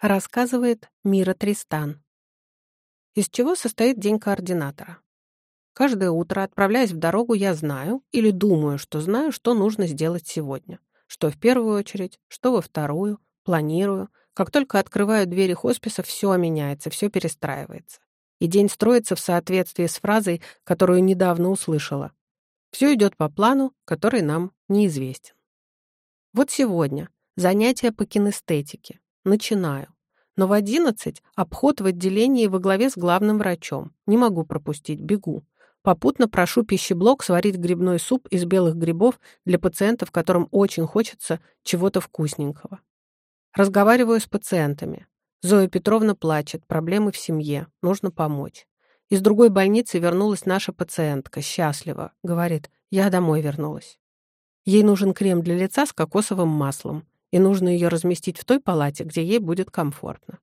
Рассказывает Мира Тристан. Из чего состоит день координатора? Каждое утро, отправляясь в дорогу, я знаю или думаю, что знаю, что нужно сделать сегодня. Что в первую очередь, что во вторую, планирую. Как только открываю двери хосписа, все меняется, все перестраивается. И день строится в соответствии с фразой, которую недавно услышала. Все идет по плану, который нам неизвестен. Вот сегодня занятие по кинестетике. Начинаю. Но в одиннадцать обход в отделении во главе с главным врачом. Не могу пропустить, бегу. Попутно прошу пищеблок сварить грибной суп из белых грибов для пациентов, которым очень хочется чего-то вкусненького. Разговариваю с пациентами. Зоя Петровна плачет, проблемы в семье, нужно помочь. Из другой больницы вернулась наша пациентка, счастлива. Говорит, я домой вернулась. Ей нужен крем для лица с кокосовым маслом и нужно ее разместить в той палате, где ей будет комфортно.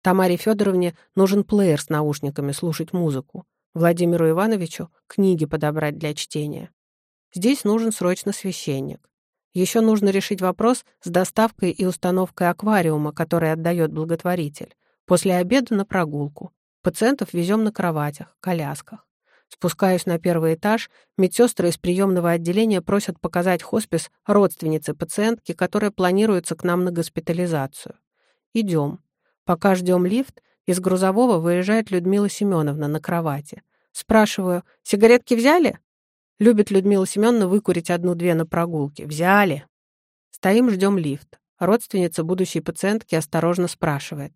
Тамаре Федоровне нужен плеер с наушниками слушать музыку, Владимиру Ивановичу книги подобрать для чтения. Здесь нужен срочно священник. Еще нужно решить вопрос с доставкой и установкой аквариума, который отдает благотворитель. После обеда на прогулку. Пациентов везем на кроватях, колясках. Спускаюсь на первый этаж, медсестры из приемного отделения просят показать хоспис родственницы пациентки, которая планируется к нам на госпитализацию. Идем. Пока ждем лифт, из грузового выезжает Людмила Семеновна на кровати. Спрашиваю, сигаретки взяли? Любит Людмила Семеновна выкурить одну-две на прогулке. Взяли. Стоим, ждем лифт. Родственница будущей пациентки осторожно спрашивает.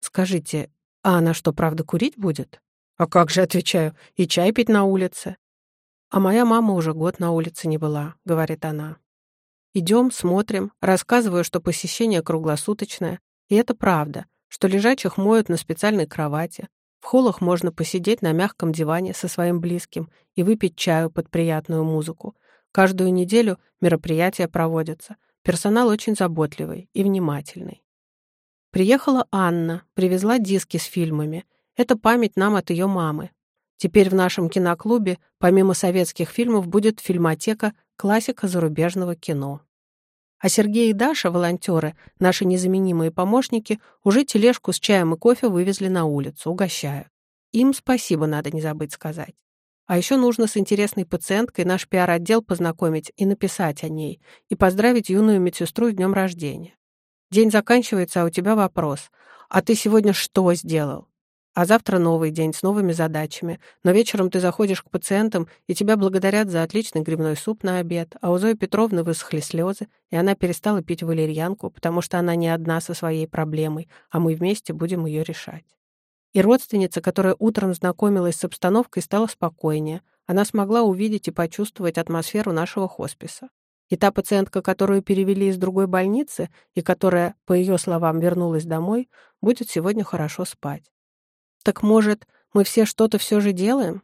«Скажите, а она что, правда курить будет?» А как же, отвечаю, и чай пить на улице. А моя мама уже год на улице не была, говорит она. Идем, смотрим, рассказываю, что посещение круглосуточное, и это правда, что лежачих моют на специальной кровати, в холлах можно посидеть на мягком диване со своим близким и выпить чаю под приятную музыку. Каждую неделю мероприятия проводятся. Персонал очень заботливый и внимательный. Приехала Анна, привезла диски с фильмами — это память нам от ее мамы. Теперь в нашем киноклубе, помимо советских фильмов, будет фильмотека классика зарубежного кино. А Сергей и Даша, волонтеры, наши незаменимые помощники, уже тележку с чаем и кофе вывезли на улицу, угощают. Им спасибо надо не забыть сказать. А еще нужно с интересной пациенткой наш пиар-отдел познакомить и написать о ней, и поздравить юную медсестру с днем рождения. День заканчивается, а у тебя вопрос. А ты сегодня что сделал? А завтра новый день с новыми задачами. Но вечером ты заходишь к пациентам, и тебя благодарят за отличный грибной суп на обед. А у Зои Петровны высохли слезы, и она перестала пить валерьянку, потому что она не одна со своей проблемой, а мы вместе будем ее решать. И родственница, которая утром знакомилась с обстановкой, стала спокойнее. Она смогла увидеть и почувствовать атмосферу нашего хосписа. И та пациентка, которую перевели из другой больницы, и которая, по ее словам, вернулась домой, будет сегодня хорошо спать. Так может, мы все что-то все же делаем?